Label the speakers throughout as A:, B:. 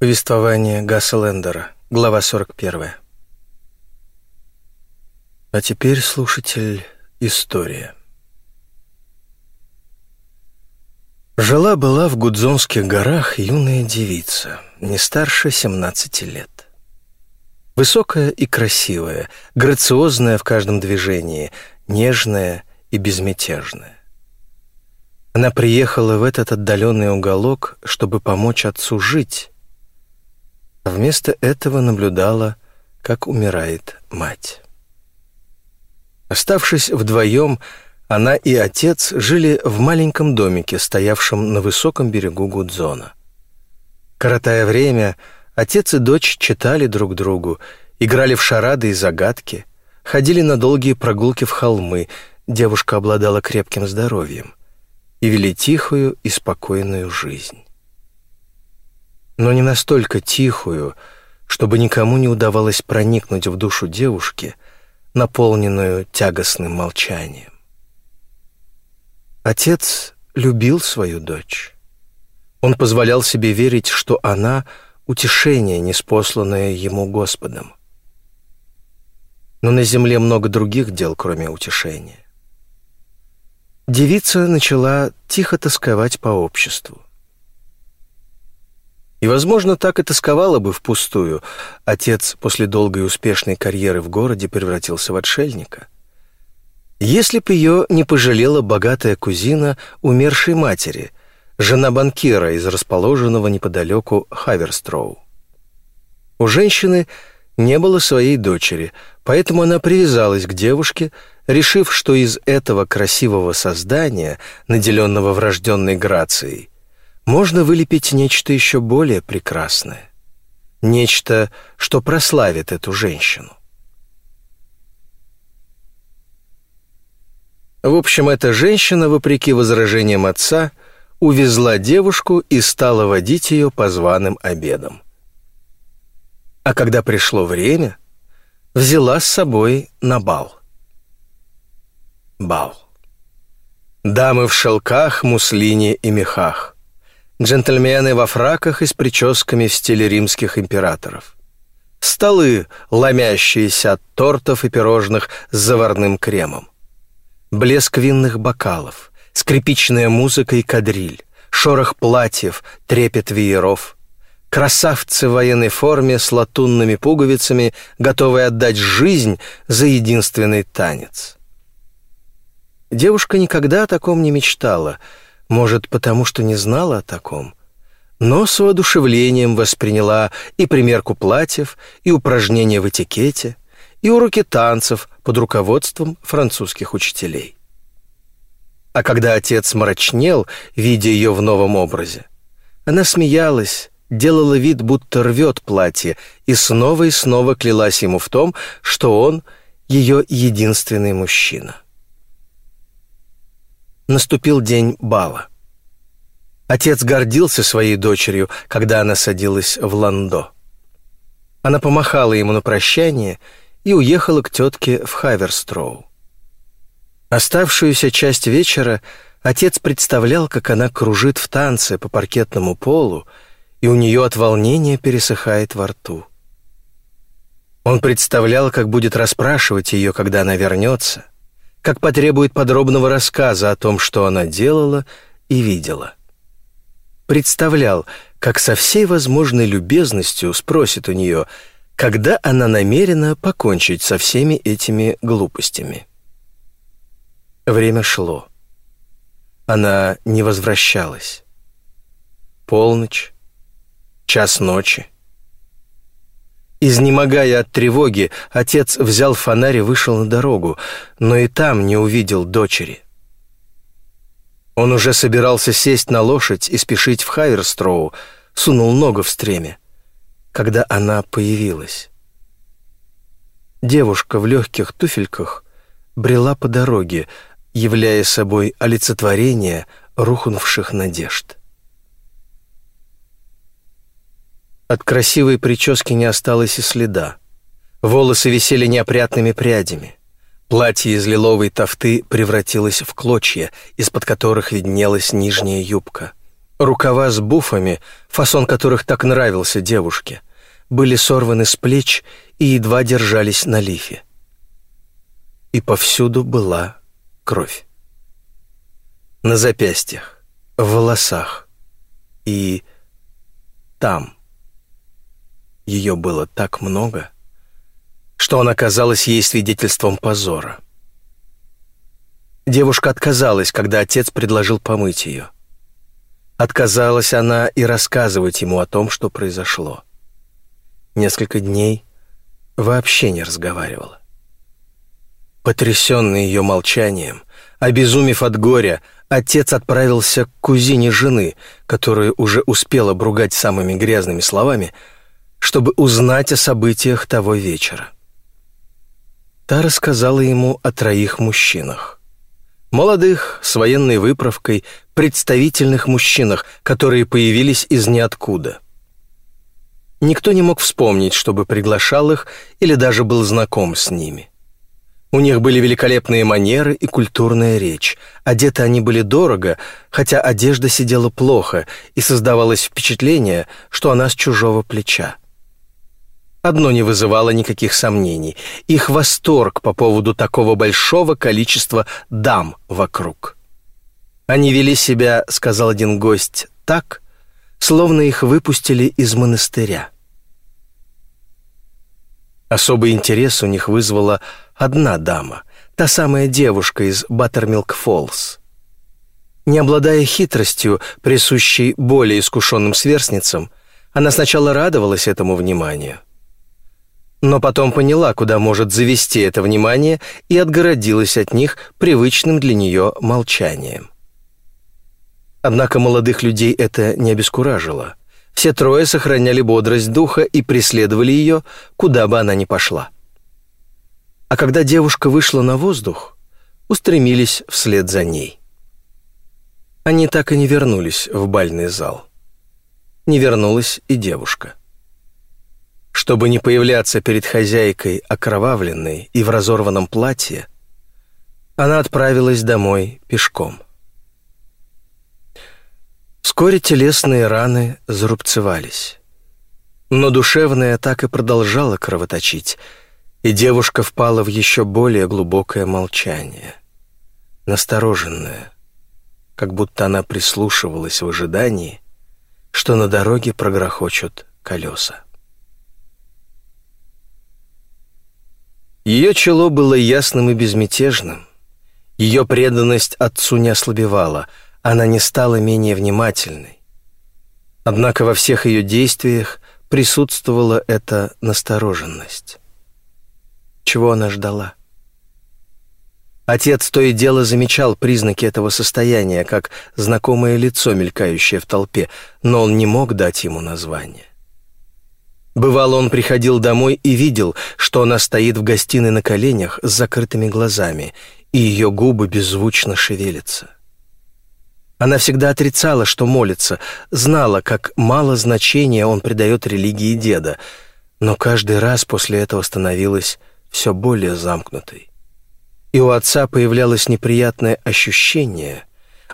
A: Повествование Гасса Лендера, глава 41. А теперь, слушатель, история. Жила-была в Гудзонских горах юная девица, не старше 17 лет. Высокая и красивая, грациозная в каждом движении, нежная и безмятежная. Она приехала в этот отдаленный уголок, чтобы помочь отцу жить, вместо этого наблюдала, как умирает мать. Оставшись вдвоем, она и отец жили в маленьком домике, стоявшем на высоком берегу Гудзона. Коротая время, отец и дочь читали друг другу, играли в шарады и загадки, ходили на долгие прогулки в холмы, девушка обладала крепким здоровьем, и вели тихую и спокойную жизнь но не настолько тихую, чтобы никому не удавалось проникнуть в душу девушки, наполненную тягостным молчанием. Отец любил свою дочь. Он позволял себе верить, что она — утешение, неспосланное ему Господом. Но на земле много других дел, кроме утешения. Девица начала тихо тосковать по обществу. И, возможно, так и тосковала бы впустую. Отец после долгой и успешной карьеры в городе превратился в отшельника. Если б ее не пожалела богатая кузина умершей матери, жена банкира из расположенного неподалеку Хаверстроу. У женщины не было своей дочери, поэтому она привязалась к девушке, решив, что из этого красивого создания, наделенного врожденной грацией, можно вылепить нечто еще более прекрасное. Нечто, что прославит эту женщину. В общем, эта женщина, вопреки возражениям отца, увезла девушку и стала водить ее по званым обедам. А когда пришло время, взяла с собой на бал. Бал. Дамы в шелках, муслине и мехах джентльмены во фраках и с прическами в стиле римских императоров. Столы, ломящиеся от тортов и пирожных с заварным кремом. Блеск винных бокалов, скрипичная музыка и кадриль, шорох платьев, трепет вееров. Красавцы в военной форме с латунными пуговицами, готовые отдать жизнь за единственный танец. Девушка никогда о таком не мечтала — может, потому что не знала о таком, но с воодушевлением восприняла и примерку платьев, и упражнения в этикете, и уроки танцев под руководством французских учителей. А когда отец мрачнел, видя ее в новом образе, она смеялась, делала вид, будто рвет платье, и снова и снова клялась ему в том, что он ее единственный мужчина наступил день бала. Отец гордился своей дочерью, когда она садилась в ландо. Она помахала ему на прощание и уехала к тетке в Хаверстроу. Оставшуюся часть вечера отец представлял, как она кружит в танце по паркетному полу, и у нее от волнения пересыхает во рту. Он представлял, как будет расспрашивать ее, когда она вернется, как потребует подробного рассказа о том, что она делала и видела. Представлял, как со всей возможной любезностью спросит у нее, когда она намерена покончить со всеми этими глупостями. Время шло. Она не возвращалась. Полночь, час ночи. Изнемогая от тревоги, отец взял фонарь и вышел на дорогу, но и там не увидел дочери. Он уже собирался сесть на лошадь и спешить в Хайерстроу, сунул ногу в стреме, когда она появилась. Девушка в легких туфельках брела по дороге, являя собой олицетворение рухнувших надежд. От красивой прически не осталось и следа. Волосы висели неопрятными прядями. Платье из лиловой тофты превратилось в клочья, из-под которых виднелась нижняя юбка. Рукава с буфами, фасон которых так нравился девушке, были сорваны с плеч и едва держались на лифе. И повсюду была кровь. На запястьях, в волосах и там. Ее было так много, что она казалась ей свидетельством позора. Девушка отказалась, когда отец предложил помыть ее. Отказалась она и рассказывать ему о том, что произошло. Несколько дней вообще не разговаривала. Потрясенный ее молчанием, обезумев от горя, отец отправился к кузине жены, которую уже успела бругать самыми грязными словами, чтобы узнать о событиях того вечера. Та рассказала ему о троих мужчинах. Молодых, с военной выправкой, представительных мужчинах, которые появились из ниоткуда. Никто не мог вспомнить, чтобы приглашал их или даже был знаком с ними. У них были великолепные манеры и культурная речь. Одеты они были дорого, хотя одежда сидела плохо, и создавалось впечатление, что она с чужого плеча. Одно не вызывало никаких сомнений — их восторг по поводу такого большого количества дам вокруг. Они вели себя, сказал один гость, так, словно их выпустили из монастыря. Особый интерес у них вызвала одна дама, та самая девушка из Баттермилк Фоллс. Не обладая хитростью, присущей более искушенным сверстницам, она сначала радовалась этому вниманию — но потом поняла, куда может завести это внимание, и отгородилась от них привычным для нее молчанием. Однако молодых людей это не обескуражило. Все трое сохраняли бодрость духа и преследовали ее, куда бы она ни пошла. А когда девушка вышла на воздух, устремились вслед за ней. Они так и не вернулись в бальный зал. Не вернулась и девушка. Чтобы не появляться перед хозяйкой окровавленной и в разорванном платье, она отправилась домой пешком. Вскоре телесные раны зарубцевались. Но душевная так и продолжала кровоточить, и девушка впала в еще более глубокое молчание, настороженное, как будто она прислушивалась в ожидании, что на дороге прогрохочут колеса. Ее чело было ясным и безмятежным. Ее преданность отцу не ослабевала, она не стала менее внимательной. Однако во всех ее действиях присутствовала эта настороженность. Чего она ждала? Отец то и дело замечал признаки этого состояния, как знакомое лицо, мелькающее в толпе, но он не мог дать ему название. Бывало, он приходил домой и видел, что она стоит в гостиной на коленях с закрытыми глазами, и ее губы беззвучно шевелятся. Она всегда отрицала, что молится, знала, как мало значения он придает религии деда, но каждый раз после этого становилась все более замкнутой. И у отца появлялось неприятное ощущение,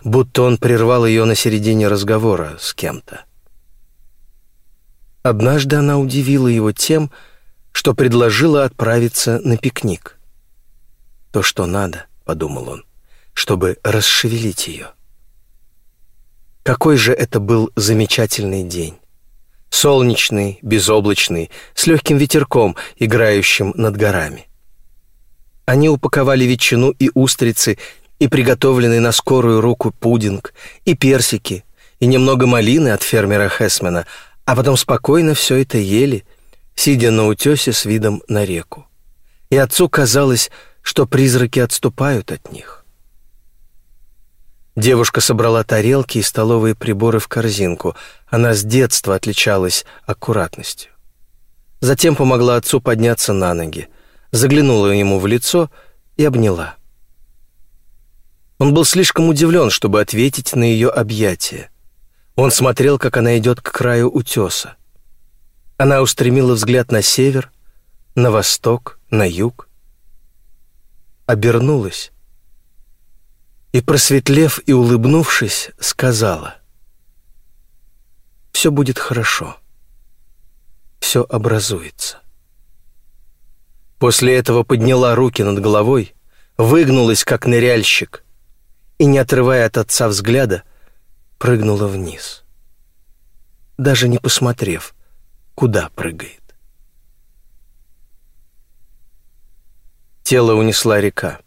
A: будто он прервал ее на середине разговора с кем-то. Однажды она удивила его тем, что предложила отправиться на пикник. «То, что надо», — подумал он, — «чтобы расшевелить ее». Какой же это был замечательный день! Солнечный, безоблачный, с легким ветерком, играющим над горами. Они упаковали ветчину и устрицы, и приготовленный на скорую руку пудинг, и персики, и немного малины от фермера Хесмена, а потом спокойно все это ели, сидя на утесе с видом на реку. И отцу казалось, что призраки отступают от них. Девушка собрала тарелки и столовые приборы в корзинку. Она с детства отличалась аккуратностью. Затем помогла отцу подняться на ноги, заглянула ему в лицо и обняла. Он был слишком удивлен, чтобы ответить на ее объятия. Он смотрел, как она идет к краю утеса. Она устремила взгляд на север, на восток, на юг. Все будет хорошо. Все образуется. После этого подняла руки над головой, выгнулась, как ныряльщик, и, не отрывая от отца взгляда, прыгнула вниз, даже не посмотрев, куда прыгает. Тело унесла река.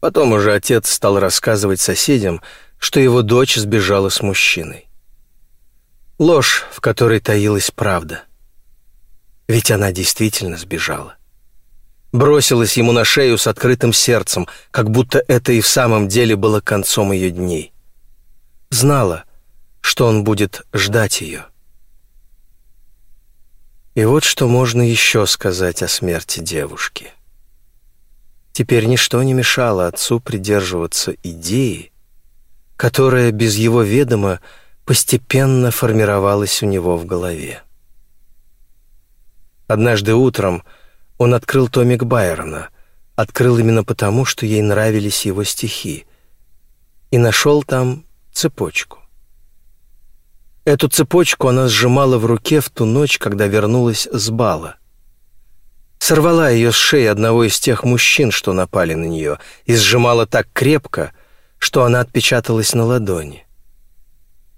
A: Потом уже отец стал рассказывать соседям, что его дочь сбежала с мужчиной. Ложь, в которой таилась правда. Ведь она действительно сбежала. Бросилась ему на шею с открытым сердцем, как будто это и в самом деле было концом ее дней. Знала, что он будет ждать ее. И вот что можно еще сказать о смерти девушки. Теперь ничто не мешало отцу придерживаться идеи, которая без его ведома постепенно формировалась у него в голове. Однажды утром он открыл томик Байрона, открыл именно потому, что ей нравились его стихи, и нашел там цепочку. Эту цепочку она сжимала в руке в ту ночь, когда вернулась с бала. Сорвала ее с шеи одного из тех мужчин, что напали на нее, и сжимала так крепко, что она отпечаталась на ладони.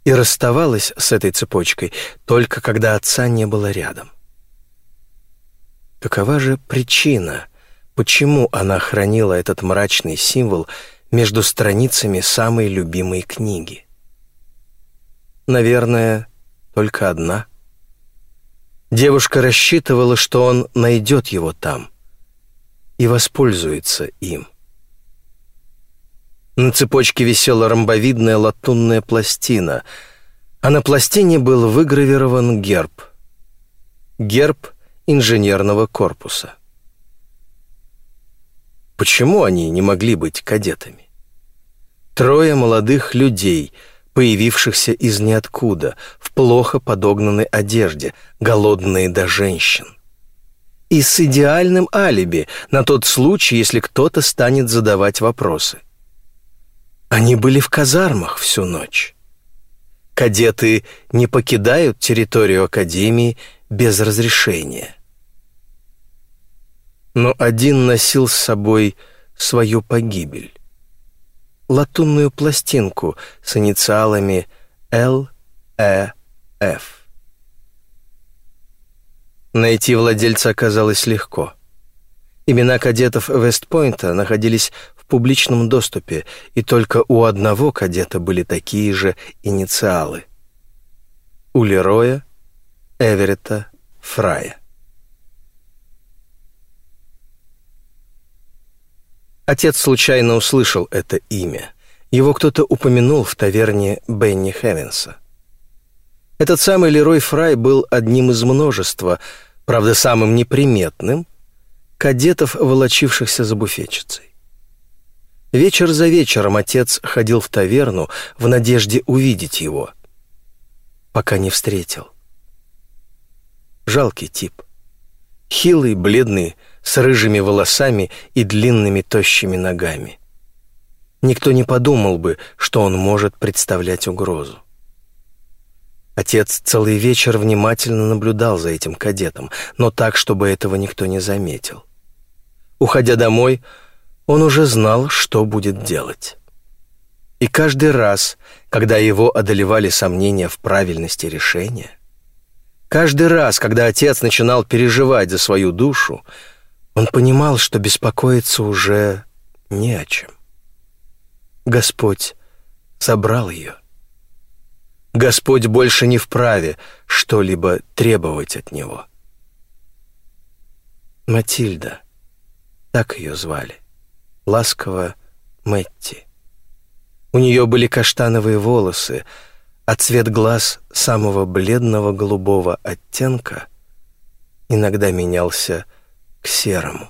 A: И расставалась с этой цепочкой только когда отца не было рядом. Какова же причина, почему она хранила этот мрачный символ между страницами самой любимой книги? Наверное, только одна. Девушка рассчитывала, что он найдет его там и воспользуется им. На цепочке висела ромбовидная латунная пластина, а на пластине был выгравирован герб. Герб инженерного корпуса. Почему они не могли быть кадетами? Трое молодых людей, появившихся из ниоткуда, в плохо подогнанной одежде, голодные до женщин. И с идеальным алиби на тот случай, если кто-то станет задавать вопросы. Они были в казармах всю ночь. Кадеты не покидают территорию Академии без разрешения. Но один носил с собой свою погибель. Латунную пластинку с инициалами Л, Э. Найти владельца оказалось легко. Имена кадетов Вестпойнта находились в публичном доступе, и только у одного кадета были такие же инициалы. У Лероя Эверетта Фрая. Отец случайно услышал это имя. Его кто-то упомянул в таверне Бенни Хевенса. Этот самый Лерой Фрай был одним из множества, правда, самым неприметным, кадетов, волочившихся за буфетчицей. Вечер за вечером отец ходил в таверну в надежде увидеть его, пока не встретил. Жалкий тип. Хилый, бледный, с рыжими волосами и длинными тощими ногами. Никто не подумал бы, что он может представлять угрозу. Отец целый вечер внимательно наблюдал за этим кадетом, но так, чтобы этого никто не заметил. Уходя домой, он уже знал, что будет делать. И каждый раз, когда его одолевали сомнения в правильности решения, Каждый раз, когда отец начинал переживать за свою душу, он понимал, что беспокоиться уже не о чем. Господь забрал ее. Господь больше не вправе что-либо требовать от него. Матильда, так ее звали, ласково Мэтти. У нее были каштановые волосы, а цвет глаз самого бледного голубого оттенка иногда менялся к серому.